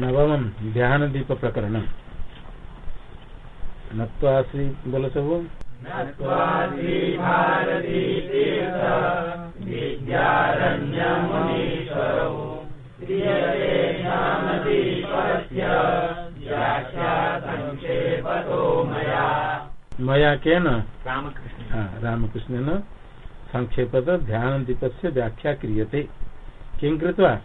नवम ध्यान दीप प्रकरण नत्वा श्री बोलो सब मया के न रामकृष्ण हाँ, रामकृष्ण न संक्षेप ध्यान दीप से व्याख्या क्रियते। किं कृत्वा?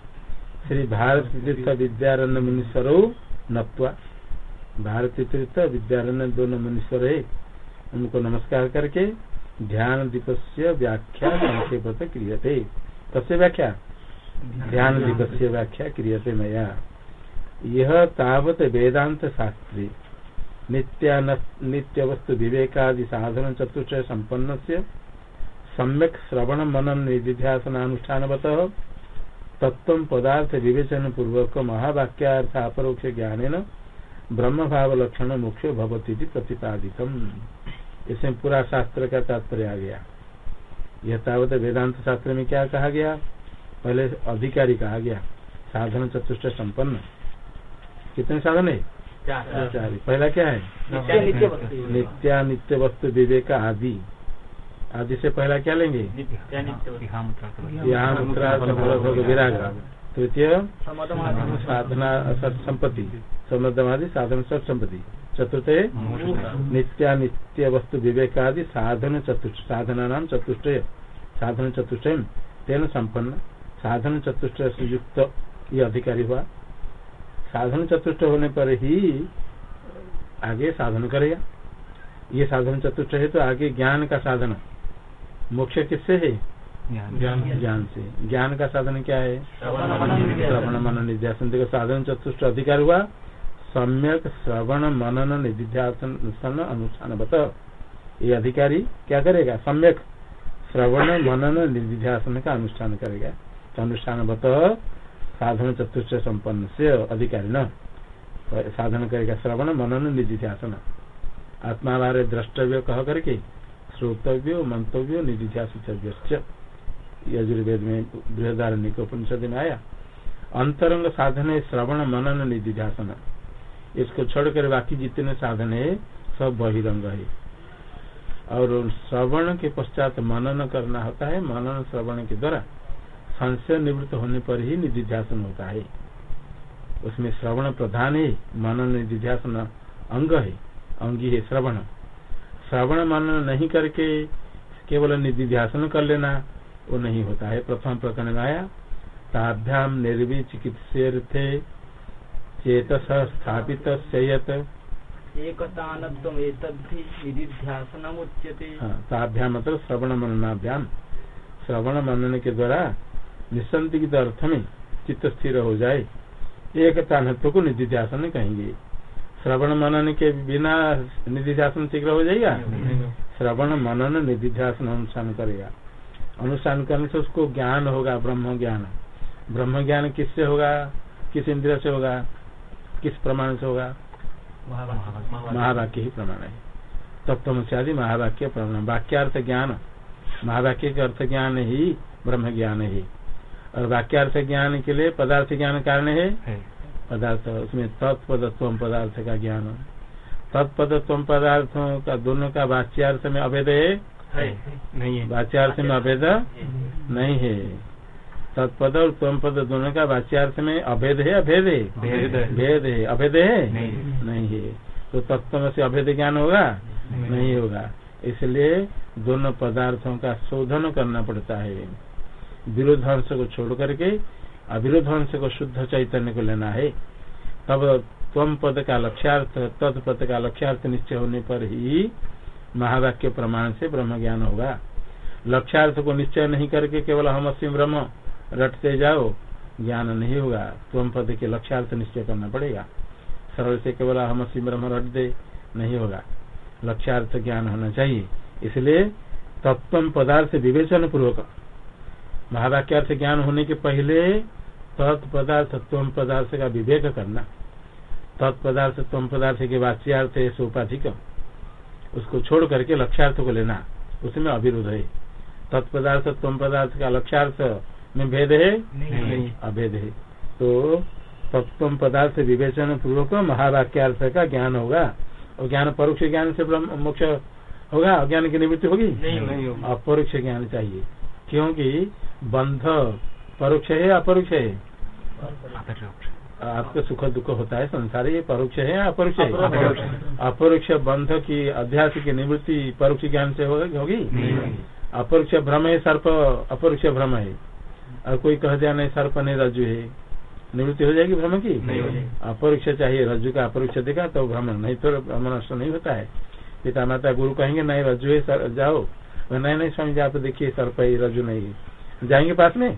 श्री भारत तीर्थ विद्यारण्य मुनीश्वरो नत्वा। भारती तीर्थ विद्यारण्य दोनों मुनीश्वर। है उनको नमस्कार करके ध्यान दीप से व्याख्या संक्षेप क्रियते। कस्य व्याख्या? ध्यान दीप से व्याख्या क्रियते मया। यह तावत वेदांत शास्त्री नित्य वस्तु विवेकादि साधन चतुष्ट संपन्न से सम्यक श्रवण मनन निधिध्यासनानुष्ठानवत। तत्व पदार्थ विवेचन पूर्वक महावाक्यार्थ अपरोक्ष ज्ञान ब्रह्म भाव लक्षण मुख्य भवती प्रतिपादितम। इसमें पूरा शास्त्र का तात्पर्य आ गया। यह तावत वेदांत शास्त्र में क्या कहा गया? पहले अधिकारी कहा गया। साधन चतुष्ट संपन्न। कितने साधन है? पहला क्या है? नित्या नित्य वस्तु विवेक आदि। आदि से पहला क्या लेंगे? यहाँ संभव विराग तृतीय साधना संपत्ति। समदमादि साधन सत संपत्ति। चतुर्थ नित्या नित्य वस्तु विवेक आदि साधन चतुष्ट साधना नाम चतुष्ट। साधन चतुष्ट तेन संपन्न। साधन चतुष्ट से युक्त ये अधिकारी हुआ। साधन चतुष्ट होने पर ही आगे साधन करेगा। ये साधन चतुष्ट है तो आगे ज्ञान का साधन। मोक्ष किससे है? ज्ञान। से। ज्ञान का साधन क्या है? श्रवण मनन निध्यासन देखो साधन चतुष्ट अधिकार हुआ। सम्यक श्रवण मनन निधिध्यासन अनुष्ठान। बत ये अधिकारी क्या करेगा? सम्यक श्रवण मनन निधिध्यासन का अनुष्ठान करेगा। तो अनुष्ठान बत साधन चतुष्ट संपन्न से अधिकारी न। साधन करेगा श्रवण मनन निधिध्यासन आत्मा बारे द्रष्टव्य कह करके श्रोतव्य मंतव्यो निधिध्यासितव्य यजुर्वेद में बृहदारण्य के उपनिषद में आया अंतरंग साधन है श्रवण मनन निधिध्यासन इसको छोड़कर बाकी जितने साधन है, सब बहिरंग है। और श्रवण के पश्चात मनन करना होता है, मनन श्रवण के द्वारा संशय निवृत्त होने पर ही निधिध्यासन होता है। उसमें श्रवण प्रधान है, मनन निधिध्यासन अंग है, अंगी है श्रवण। श्रवण मनन नहीं करके केवल निधिध्यासन कर लेना वो नहीं होता है। प्रथम प्रकरण में आया ताभ्याम निर्वी चिकित्से चेतस स्थापित यत एकतानत्वम् एतद्धि निधिध्यासनम् उच्यते हाँ, ताभ्याम मतलब श्रवण मननाभ्याम। श्रवण मनन के द्वारा निसंदिग्ध अर्थ में चित्त स्थिर हो जाए। एकता को निधिध्यासन कहेंगे। श्रवण मनन के बिना निधिध्यासन शीघ्र हो जाएगा? श्रवण मनन निधिध्यासन अनुष्ठान करेगा। अनुष्ठान करने से उसको ज्ञान होगा ब्रह्म ज्ञान ब्रह्म ज्ञान किससे होगा? किस इंद्रिय से होगा? किस प्रमाण से होगा? महावाक्य ही प्रमाण है। तत्व से आदि महावाक्य प्रमाण वाक्यार्थ ज्ञान। महावाक्य के अर्थ ज्ञान ही ब्रह्म ज्ञान ही। और वाक्यार्थ ज्ञान के लिए पदार्थ ज्ञान कारण है। पदार्थ उसमें तत्पद तत्व पदार्थ का ज्ञान। तत्पद तत्व पदार्थों का दोनों का वाच्यार्थ में अभेद है? नहीं है। वाच्यार्थ में अभेद? नहीं है। तत्पद और तम पद दोनों का वाच्यार्थ में अभेद है अभेद है? भेद है। अभेद है? नहीं। है। तो तत्व में से अभेद ज्ञान होगा? नहीं। होगा। इसलिए दोनों पदार्थों का शोधन करना पड़ता है। विरोध अंश को छोड़ करके अविरोध अंश को शुद्ध चैतन्य को लेना है। तब तम पद का लक्ष्यार्थ तत्पद का लक्ष्यार्थ निश्चय होने पर ही महावाक्य प्रमाण से ब्रह्म ज्ञान होगा। लक्ष्यार्थ को निश्चय नहीं करके केवल हम अस्म ब्रह्म रटते जाओ, ज्ञान नहीं होगा। तुम पद के लक्ष्यार्थ निश्चय करना पड़ेगा। सरल से केवल हम अस्म ब्रह्म रट दे नहीं होगा। लक्ष्यार्थ ज्ञान होना चाहिए। इसलिए तत्व पदार्थ विवेचन पूर्वक महावाक्यार्थ ज्ञान होने के पहले तत्पदार्थ तम पदार्थ का विवेक करना। तत्पदार्थ तम पदार्थ के वाच्यार्थ है सोपाधिक उसको छोड़ करके लक्ष्यार्थ को लेना उसमें अविरोध है। तत्पदार्थ तम पदार्थ का लक्ष्यार्थ में भेद है? नहीं। अभेद है। तो तत्व पदार्थ विवेचन पूर्वक महावाक्यार्थ का ज्ञान होगा। और ज्ञान परोक्ष ज्ञान से मोक्ष होगा? अज्ञान की निवृत्ति होगी? नहीं अपरोक्ष ज्ञान चाहिए। क्योंकि बंध परोक्ष है या अपरोक्ष है? आपको सुख दुख होता है संसार ये परोक्ष है या अपरोक्ष। है? अपरोक्ष। बंध की अध्यास की निवृत्ति परोक्ष ज्ञान से होगी? होगी अपरोक्ष भ्रम है सर्प अपरोक्ष भ्रम है। और कोई कह दिया नहीं सर्प नहीं रज्जु है। निवृत्ति हो जाएगी भ्रम की? अपरोक्ष चाहिए रज्जु का अपरोक्ष देखा तो भ्रमण नहीं तो भ्रमण नष्ट नहीं होता है। पिता माता गुरु कहेंगे नहीं रज्जु है जाओ। नहीं नहीं स्वामी जी आप देखिए सर्प है रज्जु नहीं है। जाएँगे पास में?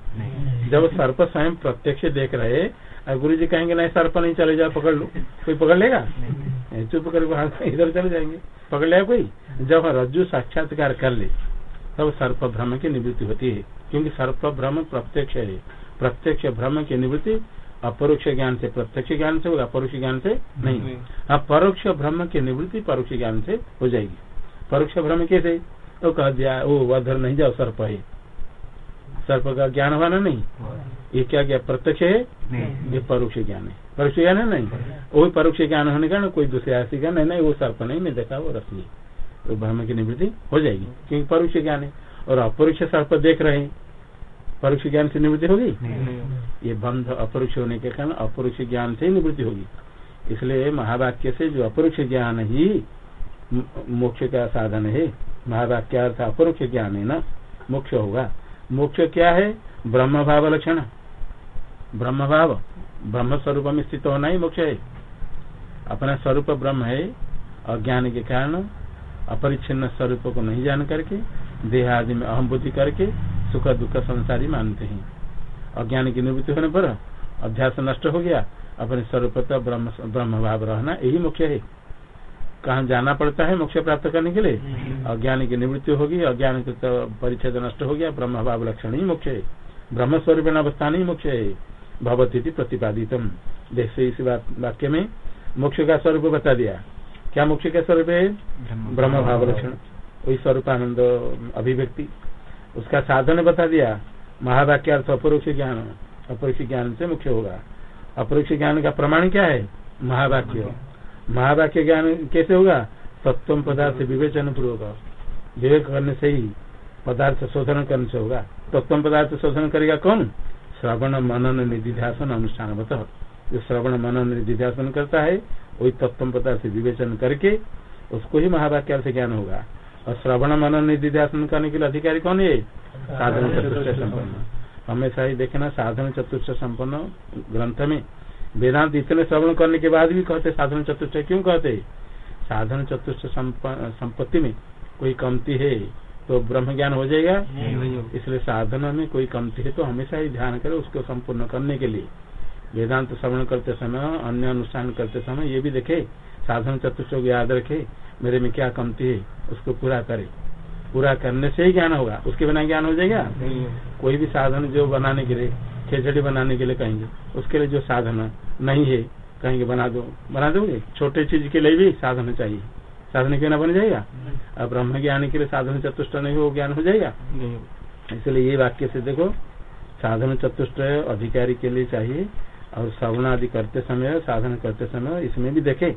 जब सर्प स्वयं प्रत्यक्ष देख रहे और गुरु जी कहेंगे नहीं सर्प नहीं चले जाओ पकड़ लो। कोई पकड़ लेगा? चुप कर वहाँ इधर चले जाएँगे। पकड़ लेगा कोई? जब रज्जु साक्षात्कार कर ले तब सर्प भ्रम की निवृत्ति होती है। क्योंकि सर्प भ्रम प्रत्यक्ष है। प्रत्यक्ष भ्रम की निवृत्ति अपरोक्ष ज्ञान से प्रत्यक्ष ज्ञान से होगा अपरोक्ष ज्ञान से नहीं। हाँ परोक्ष भ्रम की निवृत्ति परोक्ष ज्ञान से हो जाएगी। परोक्ष भ्रम कैसे? तो कह दिया वो वधर नहीं जाओ सर्प है। सर्प का ज्ञान हुआ ना नहीं। ये क्या क्या प्रत्यक्ष है? ये परोक्ष ज्ञान है। परोक्ष ज्ञान है नहीं? वही परोक्ष ज्ञान होने का ना कोई दूसरे ऐसी का नहीं नहीं वो सर्प नहीं मैं देखा वो है तो भ्रम की निवृत्ति हो जाएगी क्योंकि परोक्ष ज्ञान है। और अपरोक्ष सर्प देख रहे हैं। परोक्ष ज्ञान से निवृत्ति होगी? ये बंध अपरोक्ष होने के कारण अपरोक्ष ज्ञान से ही निवृत्ति होगी। इसलिए महावाक्य से जो अपरोक्ष ज्ञान ही मोक्ष का साधन है महावाक्यार्थ अपरोक्ष ज्ञान है ना? मोक्ष होगा। मोक्ष क्या है? ब्रह्म भाव लक्षण ब्रह्म भाव ब्रह्म स्वरूप में स्थित होना ही मोक्ष है। अपना स्वरूप ब्रह्म है, अज्ञान के कारण, अपरिच्छिन्न स्वरूप को नहीं जान करके देह आदि में अहम बुद्धि करके, सुख दुख संसारी मानते हैं। अज्ञान की निवृत्ति होने पर अध्यास नष्ट हो गया। अपने ब्रह्म ब्रह्म भाव रहना यही मुख्य है। कहा जाना पड़ता है मोक्ष प्राप्त करने के लिए? अज्ञान की निवृत्ति होगी अज्ञान के तो परिच्छेद नष्ट हो गया ब्रह्म भाव लक्षण ही मुख्य है। ब्रह्म स्वरूप अवस्थान ही मुख्य है। भगवती प्रतिपादितम। जैसे इस वाक्य में मोक्ष का स्वरूप बता दिया। क्या मोक्ष का स्वरूप है? ब्रह्म भाव लक्षण वही स्वरूपानंद अभिव्यक्ति। उसका साधन बता दिया। महावाक्यार्थ अपरोक्ष ज्ञान। अपरोक्ष ज्ञान से मुख्य होगा। अपरोक्ष ज्ञान का प्रमाण क्या है? महावाक्य। महावाक्य ज्ञान कैसे होगा? तत्व पदार्थ विवेचन पूर्वक। विवेक करने से ही पदार्थ शोधन करने से होगा। तत्व पदार्थ शोधन करेगा कौन? श्रवण मनन निधिध्यासन अनुष्ठान जो श्रवण मनन निधिध्यासन करता है, वही तत्व पदार्थ विवेचन करके उसको ही महावाक्य से ज्ञान होगा। और श्रवण मनन निधिध्यासन करने के लिए अधिकारी कौन है? साधन चतुष्ट संपन्न। हमेशा ही देखना साधन चतुष्ट संपन्न ग्रंथ में। वेदांत इतने श्रवण करने के बाद भी कहते साधन चतुष्ट क्यों कहते? साधन चतुष्ट संपत्ति में कोई कमती है तो ब्रह्म ज्ञान हो जाएगा। इसलिए साधन में कोई कमती है तो हमेशा ही ध्यान करे उसको संपूर्ण करने के लिए। वेदांत श्रवण करते समय अन्य अनुष्ठान करते समय ये भी देखे साधन चतुष्ट को याद रखे मेरे में क्या कमती है उसको पूरा करे। पूरा करने से ही ज्ञान होगा उसके बिना ज्ञान हो जाएगा। कोई भी साधन जो बनाने के लिए खिचड़ी बनाने के लिए कहेंगे। उसके लिए जो साधन नहीं है कहेंगे बना दो। बना दोगे? छोटे चीज़ के लिए भी साधन चाहिए। साधन के ना बन जाएगा? अब ब्रह्म ज्ञान के लिए साधन चतुष्ट नहीं हो ज्ञान हो जाएगा। इसलिए ये वाक्य से देखो साधन चतुष्ट अधिकारी के लिए चाहिए। और श्रवण आदि करते समय साधन करते समय इसमें भी देखे।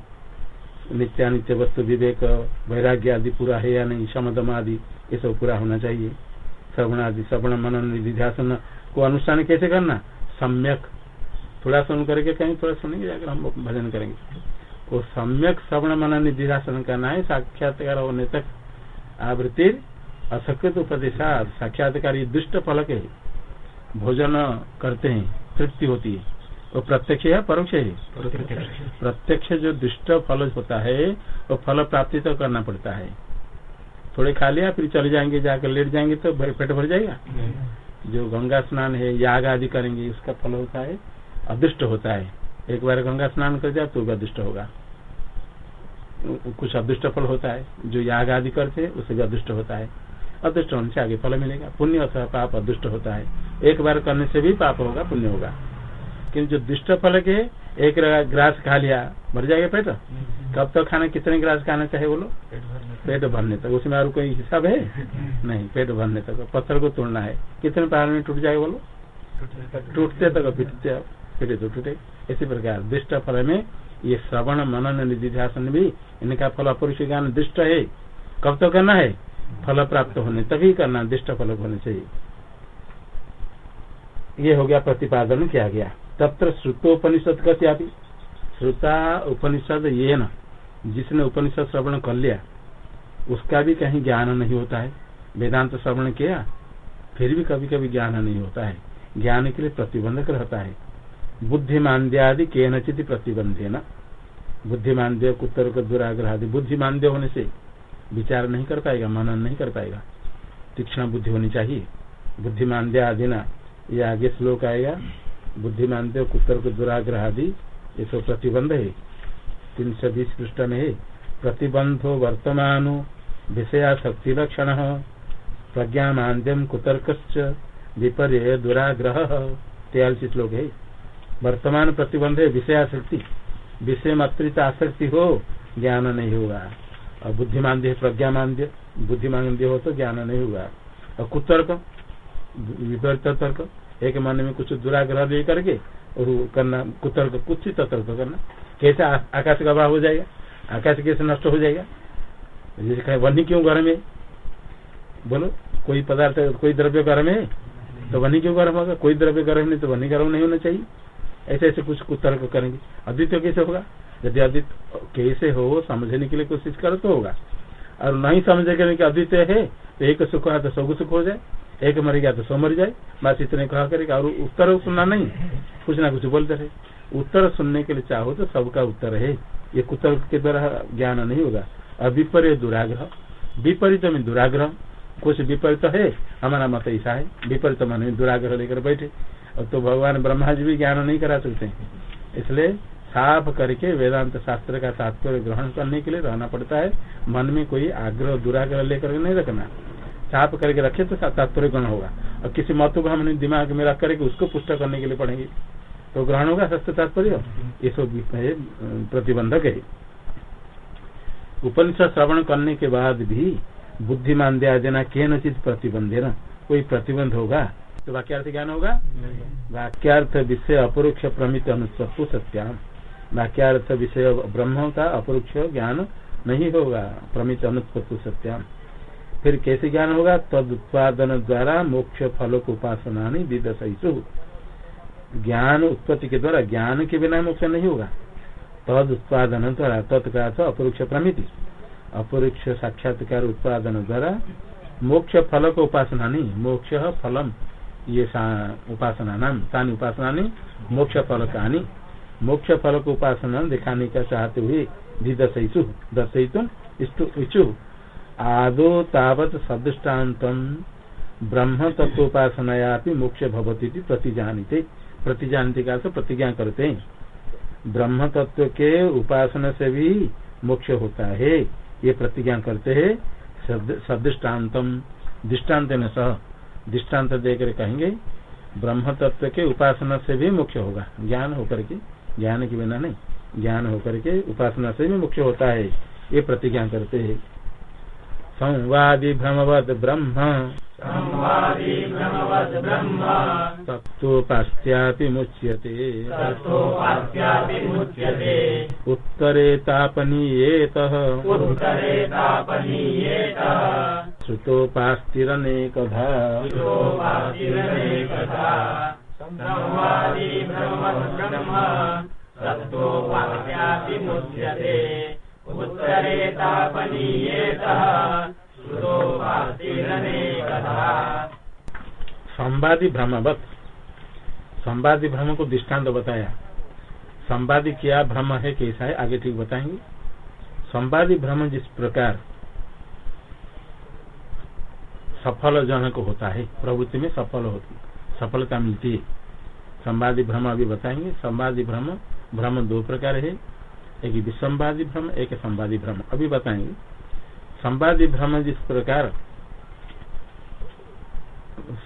नित्यानित्य वस्तु विवेक वैराग्य आदि पूरा है या नहीं समदम आदि ये सब पूरा होना चाहिए। श्रवण आदि श्रवण मनन निधिध्यासन को अनुष्ठान कैसे करना? सम्यक। थोड़ा सुन करके कहीं थोड़ा सुनेंगे, जाकर हम भजन करेंगे। वो सम्यक श्रवण मनन निधिध्यासन करना है, साक्षात्कार होने तक आवृत्ति, असकृत उपदेशात साक्षात्कार ये दुष्ट फलक है। भोजन करते हैं, तृप्ति होती है। वो प्रत्यक्ष है परोक्ष है? प्रत्यक्ष जो दुष्ट फल होता है, वो फल प्राप्ति तो करना पड़ता है। थोड़े खा लिया, फिर चले जाएँगे, जाकर लेट जाएँगे तो पेट भर जाएगा। जो गंगा स्नान है, याग आदि करेंगे, उसका फल होता है, अदृष्ट होता है। एक बार गंगा स्नान कर जाए तो भी अदृष्ट होगा। कुछ अदृष्ट फल होता है, जो याग आदि करते हैं, उसे भी अदृष्ट होता है। अदृष्ट होने से आगे फल मिलेगा। पुण्य अथवा पाप अदृष्ट होता है। एक बार करने से भी पाप होगा, पुण्य होगा। किन्तु जो दुष्ट फल के एक ग्रास खा लिया भर जाएगा पेट? कब तक खाना कितने ग्रास खाना चाहिए बोलो पेट भरने तक। उसमें और कोई हिसाब है? नहीं पेट भरने तक। पत्थर को तोड़ना है। कितने पहाड़ में टूट जाएगा बोलो टूटते तक पीटते फिर तो टूटे। इसी प्रकार दृष्ट फल में ये श्रवण मनन निधिध्यासन भी इनका फल अपरुष ज्ञान दृष्ट है। कब तो करना है? फल प्राप्त होने तभी करना दृष्ट फल होने चाहिए। ये हो गया प्रतिपादन किया गया। तत्र श्रुतोपनिषद का क्या श्रुता उपनिषद ये न जिसने उपनिषद श्रवण कर लिया, उसका भी कहीं ज्ञान नहीं होता है। वेदांत श्रवण किया, फिर भी कभी कभी ज्ञान नहीं होता है। ज्ञान के लिए प्रतिबंधक रहता है। बुद्धिमांद्यादि के नचित प्रतिबंधे न बुद्धिमांद्य कुत्तर का दुराग्रह आदि बुद्धिमांद्य होने से विचार नहीं कर पाएगा, मनन नहीं कर पाएगा। तीक्ष्ण बुद्धि होनी चाहिए। बुद्धिमांद्य आदि ना ये आगे श्लोक आएगा बुद्धिमांद्य कुत्तर को दुराग्रह आदि ये सब प्रतिबंध है। तीन सौ बीस पृष्ठ में है। प्रतिबंधो वर्तमान विषया शक्ति लक्षण। प्रज्ञा मांद्यम कुतर्क विपर्य दुराग्रह। तेयालीस श्लोक है। वर्तमान प्रतिबंध है विषयाशक्ति विषय मात्रित आसक्ति हो, ज्ञान नहीं होगा। और बुद्धिमांद्य प्रज्ञा मांद्य बुद्धिमांद्य हो तो ज्ञान नहीं होगा। और कुतर्क, विपरीत तर्क एक मन में कुछ दुराग्रह ले करके और करना, कुतर्क कुछ ही करना। कैसे आकाश का अभाव हो जाएगा? आकाश कैसे नष्ट हो जाएगा? जैसे कहे वन्नी क्यों गर्म है? बोलो, कोई पदार्थ, कोई द्रव्य गर्म है तो वन्नी क्यों गर्म होगा? कोई द्रव्य गर्म नहीं तो वन्नी गर्म नहीं होना चाहिए। ऐसे ऐसे कुछ कुतर्क करेंगे। अद्वित्य कैसे होगा? यदि अद्वित कैसे हो, समझने के लिए कोशिश करो तो होगा। और नहीं समझेगा कि अद्वितीय है तो एक सुख है तो सब सुख हो जाए। एक मर गया तो सौ मर जाए। बस इतने कहा करेगा और उत्तर सुनना नहीं। कुछ ना कुछ बोलते रहे। उत्तर सुनने के लिए चाहो तो सबका उत्तर है। ये कुतर के द्वारा ज्ञान नहीं होगा। अविपरीत दुराग्रह। विपरीत में दुराग्रह। कुछ विपरीत है, हमारा मत ऐसा है। विपरीत मन में दुराग्रह लेकर बैठे। और तो भगवान ब्रह्मा जी भी ज्ञान नहीं करा सकते। इसलिए साफ़ करके वेदांत शास्त्र का तात्पर्य ग्रहण करने के लिए रहना पड़ता है। मन में कोई आग्रह, दुराग्रह लेकर नहीं रखना। साफ़ करके रखे तो तात्पर्य ग्रहण होगा। और किसी महत्व को हमने दिमाग में रख करके उसको पुष्ट करने के लिए पढ़ेंगे। तो ग्रहण होगा सत्य तात्पर्य? ये सब प्रतिबंधक है। उपनिषद श्रवण करने के बाद भी बुद्धिमान दिया देना के नचित प्रतिबंधे न कोई प्रतिबंध होगा? तो वाक्यार्थ ज्ञान होगा? वाक्यार्थ विषय अपरोक्ष प्रमित अनुसत्व सत्याम। वाक्यार्थ विषय ब्रह्म का अपरोक्ष ज्ञान नहीं होगा प्रमित अनुत्पत्ति सत्याम। फिर कैसे ज्ञान होगा? तद उत्पादन द्वारा मोक्ष फलों को उपासना नहीं ज्ञान उत्पत्ति के द्वारा ज्ञान के बिना मोक्ष नहीं होगा। तद उत्पादन द्वारा तत्का अपरोक्ष प्रमिति। अपरोक्ष साक्षात्कार उत्पादन द्वारा मोक्ष फल को उपासना नहीं, मोक्ष फलम। ये उपासना नाम तानी उपासना नहीं, मोक्ष फल कहानी मोक्ष फल को उपासना दिखाने का चाहते हुए दर्शयितु दर्शयितु इच्छु आदो तावत सदृष्टान्त ब्रह्म तत्वोपासनाया मोक्ष भवती प्रतिजानिते। प्रतिजानते का प्रतिज्ञा करते हैं। ब्रह्म तत्व के उपासना से भी मोक्ष होता है। ये प्रतिज्ञा करते हैं सदृष्टान्तम। दृष्टांत न सह। दृष्टांत देकर कहेंगे ब्रह्म तत्व के उपासना से भी मोक्ष होगा। ज्ञान होकर के। ज्ञान के बिना नहीं। ज्ञान होकर के उपासना से भी मोक्ष होता है। ये प्रतिज्ञा करते हैं। संवादी भ्रमवद ब्रह्म। तत्वोपास्यापि मुच्यते। उत्तरे तापनीयेतः। श्रुतोपास्तिरनेकधा उत्तरे तापनीयेतः। संवादी भ्रमवत। संवादी भ्रम को दृष्टांत बताया। संवादी क्या भ्रम है, कैसा है, आगे ठीक बताएँगे। संवादी भ्रम जिस प्रकार सफल जनक होता है, प्रवृत्ति में सफल होती सफलता मिलती है। संवादी भ्रम अभी बताएँगे। संवादी भ्रम भ्रम दो प्रकार है। एक विसंवादी भ्रम, एक संवादी भ्रम। अभी बताएँगे। संवादी भ्रम जिस प्रकार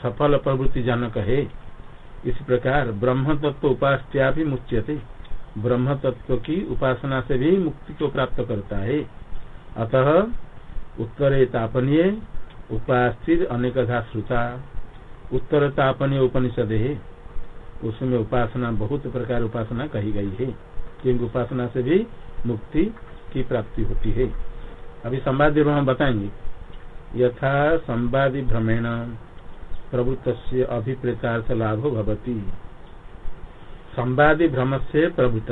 सफल प्रवृत्ति जनक है, इस प्रकार ब्रह्म तत्व उपास्या भी मुच्यते। ब्रह्म तत्व की उपासना से भी मुक्ति को प्राप्त करता है। अतः उत्तरे तापनीय, उपास्थित अनेकधा श्रुता। उत्तर तापनीय उपनिषद है। उसमें उपासना, बहुत प्रकार उपासना कही गई है। क्योंकि उपासना से भी मुक्ति की प्राप्ति होती है। अभी संवादी भ्रम बताएँगे। यथा संवादी भ्रमेण प्रभुत अभिप्रेतार्थ लाभ भवती। संवादी भ्रम से प्रभुत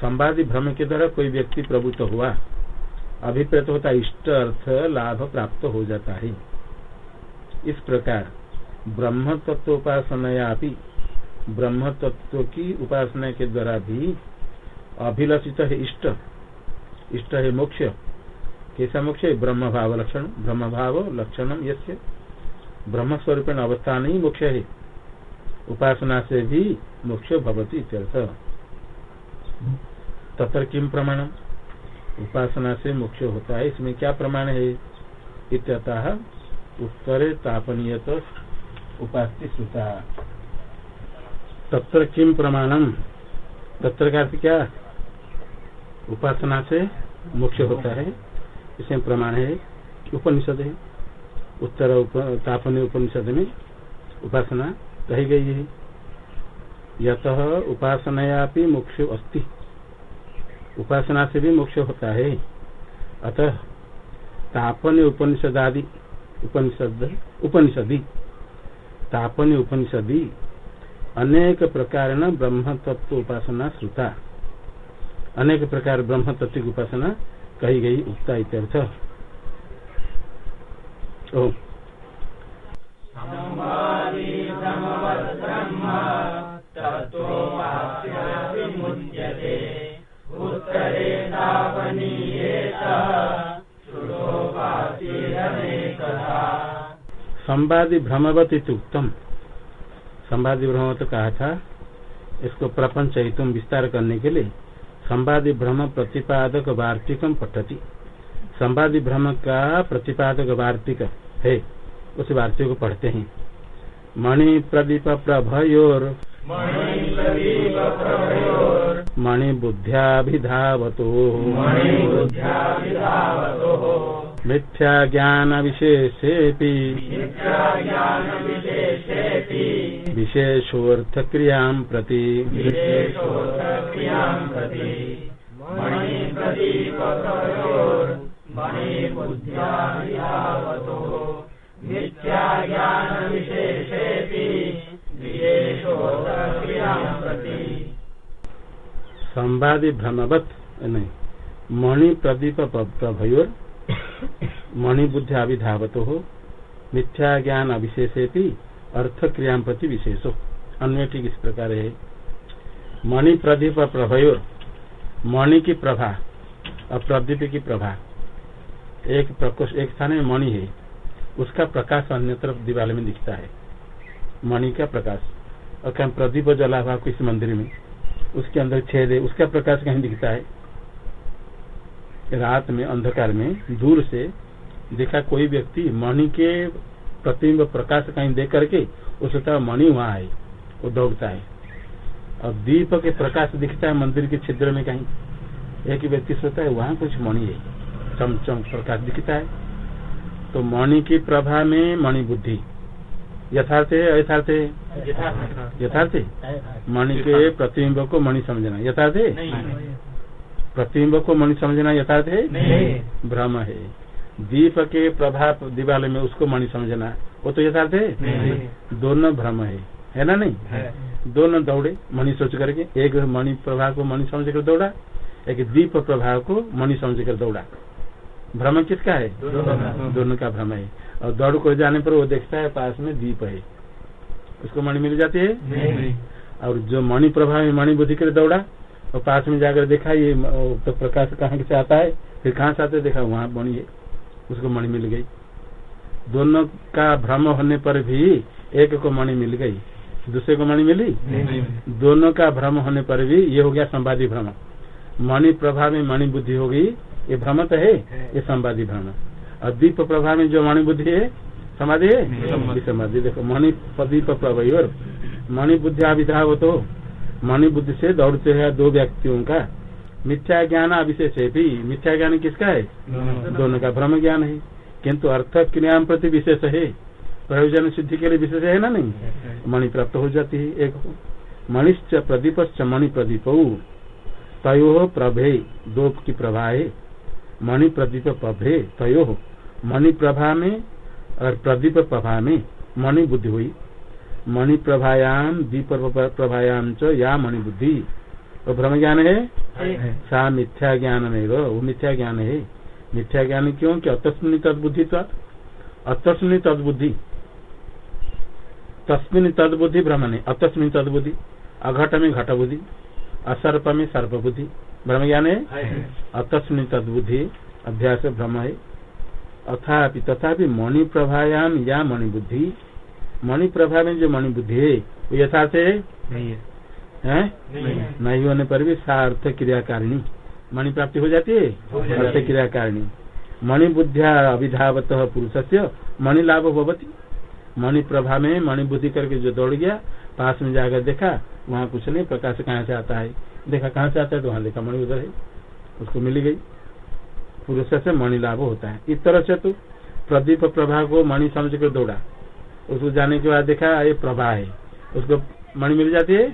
संवादी भ्रम के द्वारा कोई व्यक्ति प्रभुत हुआ, अभिप्रेत होता इष्ट अर्थ लाभ प्राप्त हो जाता है। इस प्रकार ब्रह्म तत्व उपासनाया ब्रह्म तत्व की उपासना के द्वारा भी अभिलषित है इष्ट। इष्ट है मोक्ष। कैसा मोक्ष है? ब्रह्म भाव लक्षण। ब्रह्म भाव लक्षण यस्य। ब्रह्म स्वरूप अवस्था नहीं मोक्ष है। उपासना से भी मोक्ष भवती तत्र किम प्रमाण उपासना से मोक्ष होता है। इसमें क्या प्रमाण है? इत्यतः उत्तरे तापनीय उपास्य श्रुता तत्र किम प्रमाणम तत्र का क्या? उपासना से मोक्ष होता है। इसमें प्रमाण है उपनिषद है। उत्तर उप, तापनीय उपनिषद में उपासना कही गई है। यत उपासनाया मोक्ष अस्ति। उपासना से भी मोक्ष होता है। अतः तापन उपनिषद आदि उपनिषद उपनिषदी तापन उपनिषदी अनेक प्रकार न ब्रह्म तत्व उपासना श्रुता। अनेक प्रकार ब्रह्म तत्व की उपासना कही गई उक्ता इत्यर्थ। संवादी भ्रमवत उत्तम संवादी तो कहा था, इसको प्रपंच तुम विस्तार करने के लिए संवादी भ्रम प्रतिपादक वार्तिकम पठती। संवादी भ्रम का प्रतिपादक वार्तिक है, उस वार्तिक को पढ़ते हैं। मणि प्रदीप प्रभयोर। मणिबुद्ध्याभिधावतो मिथ्या ज्ञान विशेषेऽपि। विशेषोऽर्थ क्रियाँ प्रति। संवादी भ्रमवत नहीं मणि प्रदीप प्रभयोर मणि बुद्धि अभिधावत हो मिथ्या ज्ञान अविशेषे अर्थ क्रिया प्रति विशेषो। अन्य ठीक इस प्रकार है? मणि प्रदीप और प्रभयोर। मणि की प्रभा और प्रदीप की प्रभा। एक प्रकोष्ठ, एक स्थान में मणि है। उसका प्रकाश अन्य तरफ़ दीवार में दिखता है। मणि का प्रकाश। और कहीं प्रदीप जला हुआ किसी मंदिर में? उसके अंदर छेद है। उसका प्रकाश कहीं दिखता है? रात में, अंधकार में, दूर से देखा कोई व्यक्ति मणि के प्रतिबिंब प्रकाश कहीं देख करके उस तरह मणि वहाँ है वो दौड़ता है। और दीप के प्रकाश दिखता है मंदिर के छिद्र में कहीं। एक व्यक्ति सोता है वहाँ कुछ मणि है। चमचम प्रकाश दिखता है। तो मणि की प्रभा में मणि बुद्धि। यथार्थ है अयथार्थ है? यथार्थ मणि के प्रतिबिंब को मणि समझना। यथार्थ है? प्रतिबिंब को मणि समझना यथार्थ है? भ्रम है। दीप के प्रभाव दीवाल में उसको मणि समझना वो तो यथार्थ है? दोनों भ्रम है। है ना नहीं? दोनों दौड़े मणि सोच करके। एक मणि प्रभाव को मणि समझ कर दौड़ा एक दीप प्रभाव को मणि समझ कर दौड़ा। भ्रम किसका है? दोनों का भ्रम। है। और दौड़ को जाने पर वो देखता है पास में दीप है। उसको मणि मिल जाती है? और जो मणि प्रभाव में मणि बुद्धि कर दौड़ा और पास में जाकर देखा ये तो प्रकाश कहाँ से आता है? फिर कहाँ से आते देखा वहाँ मणि है। उसको मणि मिल गई। दोनों का भ्रम होने पर भी एक को मणि मिल गई। दूसरे को मणि मिली? दोनों का भ्रम होने पर भी ये हो गया संवादी भ्रम। मणि प्रभाव में मणि बुद्धि हो गई ये भ्रम तो है ये संवादी भ्रम। और दीप प्रभाव में जो मणि बुद्धि है समाधि है? समाधि। देखो मणि दीप प्रभावी और मणि बुद्धि अभिधाव तो मणि बुद्धि से दौड़ते हैं दो व्यक्तियों का। मिथ्या ज्ञान अविशेष है? भी मिथ्या ज्ञान किसका है दोनों का भ्रम ज्ञान है। किंतु अर्थ क्रिया प्रति विशेष है। प्रयोजन सिद्धि के लिए विशेष है ना नहीं? मणि प्राप्त हो जाती है एक। मणिश्च प्रदीपश्च मणि प्रदीप तयो प्रभे दो की प्रभा है मणि प्रदीप प्रभे तयो। मणि प्रभा में और प्रदीप प्रभा में मणि बुद्धि हुई। मणि प्रभायाम दीप प्रभायाम च या मणि बुद्धि वो भ्रम ज्ञान है। सा मिथ्या ज्ञान में वो मिथ्या ज्ञान है। मिथ्या ज्ञान क्यों? कि अतस्मिन तदबुद्धि अतस्मिन तदबुद्धि। तस्मिन तदबुद्धि भ्रम नहीं अतस्मिन तदबुद्धि। अघट में घट बुद्धि असर्प में सर्प बुद्धि भ्रम ज्ञान है। अतस्मिन तदबुद्धि। अभ्यास भ्रम है। अथापि तथापि मणि प्रभायाम या मणि बुद्धि मणि प्रभा में जो मणि बुद्धि है वो यथार्थ है। हैं? नहीं होने पर भी सार्थ क्रियाकारिणी। मणि प्राप्ति हो जाती है? अर्थ क्रियाकारिणी। मणि बुद्धिया अभिधावत पुरुष से मणि लाभ भवती। मणि प्रभा में मणि बुद्धि करके जो दौड़ गया पास में जाकर देखा वहाँ कुछ नहीं प्रकाश कहाँ से आता है? देखा कहाँ से आता है तो वहाँ देखा मणि उधर है। उसको मिली गई। पुरुष से मणि लाभ होता है। इस तरह से तो प्रदीप प्रभा को मणि समझ कर दौड़ा। उसको जाने के बाद देखा ये प्रभा है। उसको मणि मिल जाती है?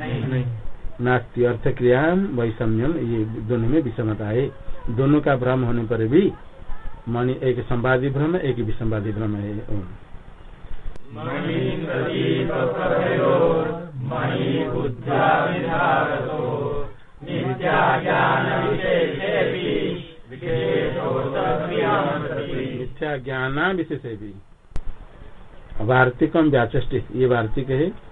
नास्ती अर्थ क्रिया वैषम्यम ये दोनों में विषमता है। दोनों का भ्रम होने पर भी मणि एक संवादी भ्रम एक विसंवादी भ्रम है। मिथ्या ज्ञान विशेष भी वार्तिकम व्याचष्टि ये वार्तिक है।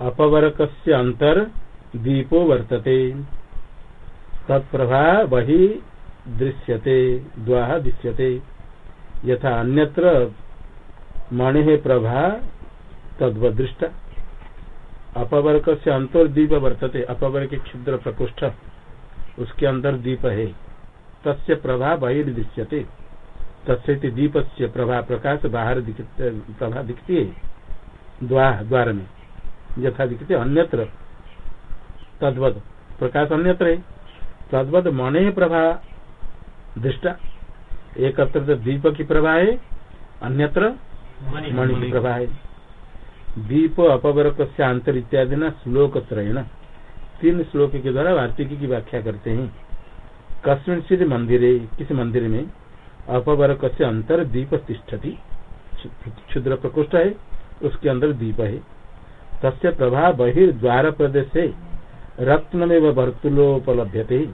अपवरक अंतर दीपो वर्तते। तत्प्रभा वही दृश्यते द्वाह दृश्यते। यथा अन्यत्र मणि प्रभा तद्वदृष्ट। अपवर्क से अंतर दीप वर्तते, अपवर्क क्षुद्र प्रकोष्ठ, उसके अंदर दीप है। तस्य प्रभा बहिर्दृश्यते। तस्य दीप से प्रभा प्रकाश बाहर प्रभा दिखती है द्वार द्वार में। यथा दिखते अन्यत्र। तद्वत। प्रकाश अन्यत्र है। तद्वत मने प्रभा दृष्टा। एक दीप की प्रभा है अन्यत्र मणि की प्रभा है। दीप अपवरक से अंतर इत्यादि न श्लोक त्रयण तीन श्लोक के द्वारा वार्तिकी की व्याख्या करते हैं। कस्मिन सिद्ध मंदिर किस मंदिर में अपवरक से अंतर दीप तिष्ठति। क्षुद्र प्रकोष्ठ है, उसके अंदर दीप है। तस्य प्रभाव बहिर्द्वार प्रदेश से रत्न में वर्तुलोपलभ्य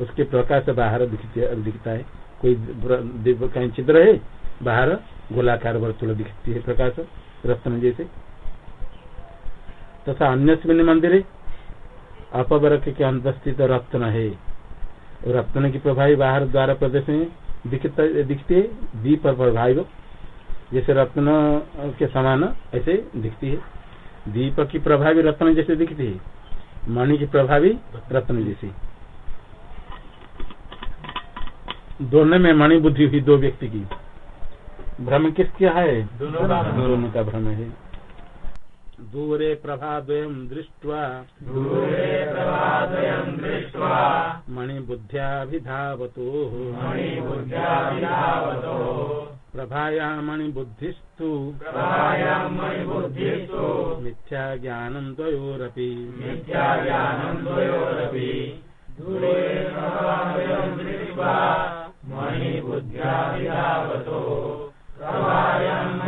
उसके प्रकाश बाहर दिखता है। कोई दीप कहीं चित्र है, बाहर गोलाकार वर्तुल दिखती है प्रकाश, रत्न जैसे। तथा अन्य मंदिर अपवर्क के अंदर स्थित रत्न है। रत्न की प्रभावी बाहर द्वारा प्रदेश में दिखती दीप प्रभावी जैसे रत्न के समान ऐसे दिखती है। दीप की प्रभावी रत्न जैसे दिखती है मणि की प्रभावी रत्न जैसी। दोनों में मणि बुद्धि हुई दो व्यक्ति की। भ्रम किसका है? दोनों का भ्रम है। दूरे प्रभाद्वयम् दृष्ट्वा। दूरे प्रभाद्वयम् दृष्ट्वा। मणिबुद्ध्याभिधावतोः। मणिबुद्ध्याभिधावतोः। प्रभाया मणिबुद्धिस्तु प्रभायाम् मणिबुद्धिस्तु मिथ्या ज्ञानम् द्वयोरपि मिथ्या ज्ञानम् द्वयोरपि दूरे प्रभाद्वयम् दृष्ट्वा। मणिबुद्ध्याभिधावतोः। मणिबुद्धिस्तु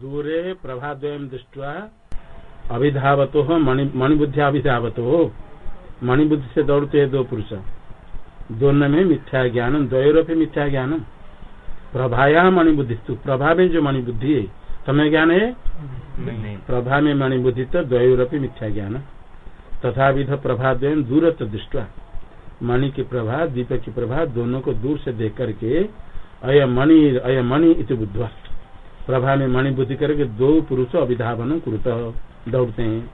दूरे प्रभाद्वयम दृष्टवा अभिधावतो हो मणिबुद्धि अभिधावतो हो मणिबुद्धि से दौड़ते हैं दो पुरुष। दोनों में मिथ्या ज्ञान द्वयोरपी मिथ्या ज्ञान प्रभाया मणिबुद्धिस्तु। प्रभा में जो मणिबुद्धि है समय ज्ञान है? प्रभा में मणिबुद्धि तो द्वयोरपी मिथ्या ज्ञान। तथा विध प्रभाद्वयम दूरत दृष्टवा। मणि की प्रभा दीपक की प्रभा दोनों को दूर से देख करके अय मणि अय मणि इति बुद्धवा। प्रभा में मणि बुद्धि करके दो पुरुष अभिधावन कुरुत दौड़ते हैं।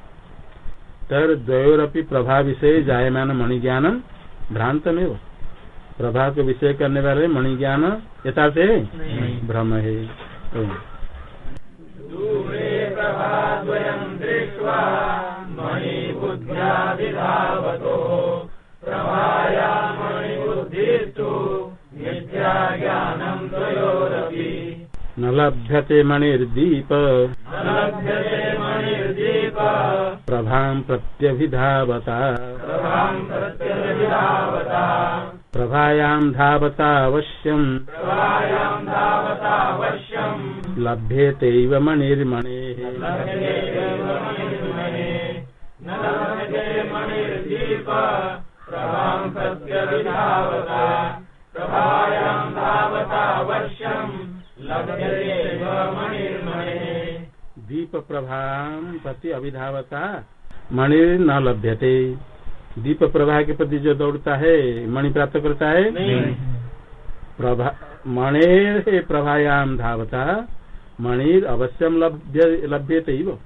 तर द्वयोरपि प्रभा विषय जायमान मणि ज्ञान भ्रांत में प्रभा को विषय करने वाले मणि ज्ञान यथार्थ है? भ्रम है। तो दृष्ट्वा प्रभाया न लभ्यते मणिर्दीप। प्रभां प्रत्यभिधावता। प्रभायां धावतावश्यम् लभ्येतैव मणिर्मणेः। प्रभाम् प्रत्यभिधावता। दीप प्रभा प्रति अभिधावता मणिर न लभ्यते। दीप प्रभा के प्रति जो दौड़ता है मणि प्राप्त करता है? प्रभा मणेर प्रभायाम धावता मणिर अवश्यम लभ्य लभ्यते ही वो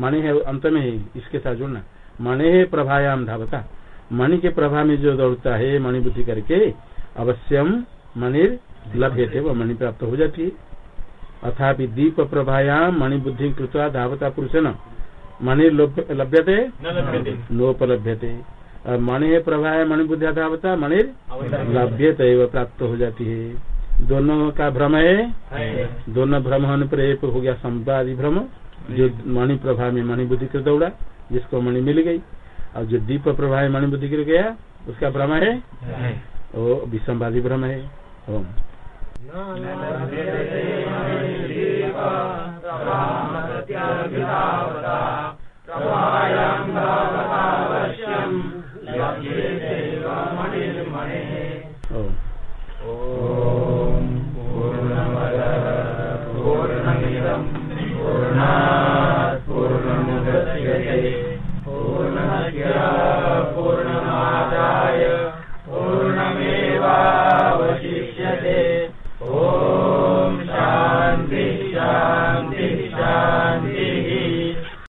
मणि है अंत में इसके साथ जुड़ना। मणि है प्रभायाम धावता मणि के प्रभा में जो दौड़ता है मणि बुद्धि करके अवश्यम मणिर लभ्यते वो मणि प्राप्त हो जाती है। अथापि दीप प्रभायाम मणि बुद्धि कृत्वा धावता पुरुष न मणि लभ्यते। नोपलभ्यते। और मणि प्रभा मणि बुद्धिया धावता मणिर लभ्यत एवं प्राप्त हो जाती है। दोनों का भ्रम है? दोनों भ्रम होने पर एक हो गया संवादी भ्रम जो मणि प्रभा में मणि बुद्धि कर दौड़ा जिसको मणि मिल गई। और जो दीप प्रभा में मणि बुद्धि कर गया उसका भ्रम है? वो विसंवादी भ्रम है। ओम